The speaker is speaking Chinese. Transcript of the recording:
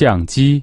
相机。